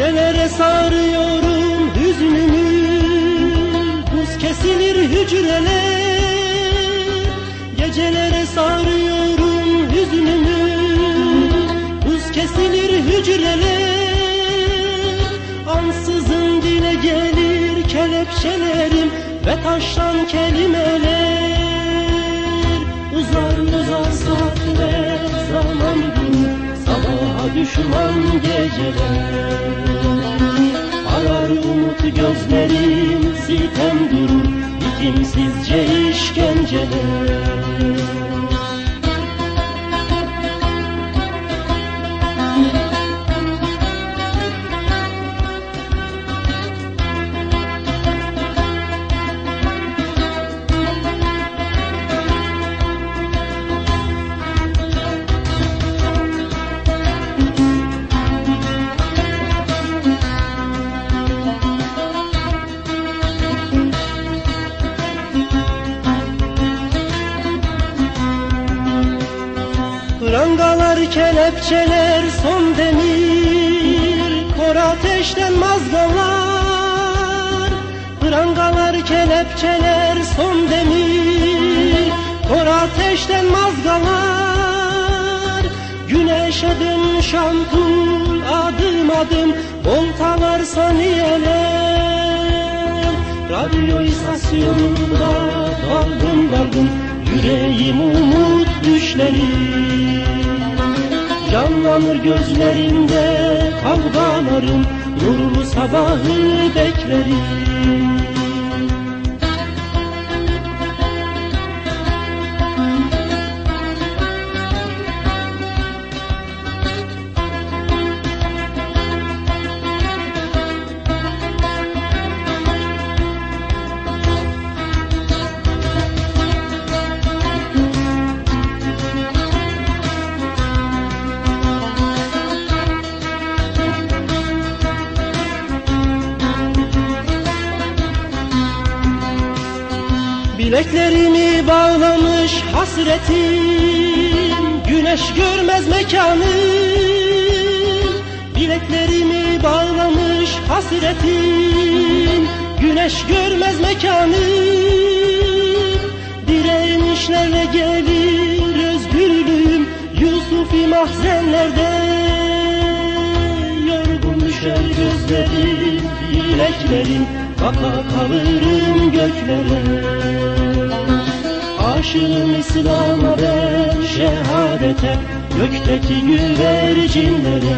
Gecelere sarıyorum hüznümü. Buz kesilir hücreler Gecelere sarıyorum hüznümü. Buz kesilir hücreler Ansızın dile gelir kelepçelerim Ve taştan kelimeler Düşman geceler Arar umut gözlerim sitem durur Bitimsizce Prangalar, kelepçeler, son demir Kor ateşten mazgalar Prangalar, kelepçeler, son demir Kor ateşten mazgalar Güneşe dönmüş ampul adım adım Voltalar saniyeler. Radyo istasyonunda dalgın dalgın Yüreğim umut düşleri Canlanır gözlerimde kavgalarım Nurlu sabahı beklerim Bileklerimi bağlamış hasretim Güneş görmez mekanım Bileklerimi bağlamış hasretim Güneş görmez mekanım Direnişlerle gelir özgürlüğüm Yusufi mahzenlerde Yorgun düşer gözlerim Bileklerim Baka kalırım göklere. Aşığım İslam'a ben şehadete Gökteki güvercinlere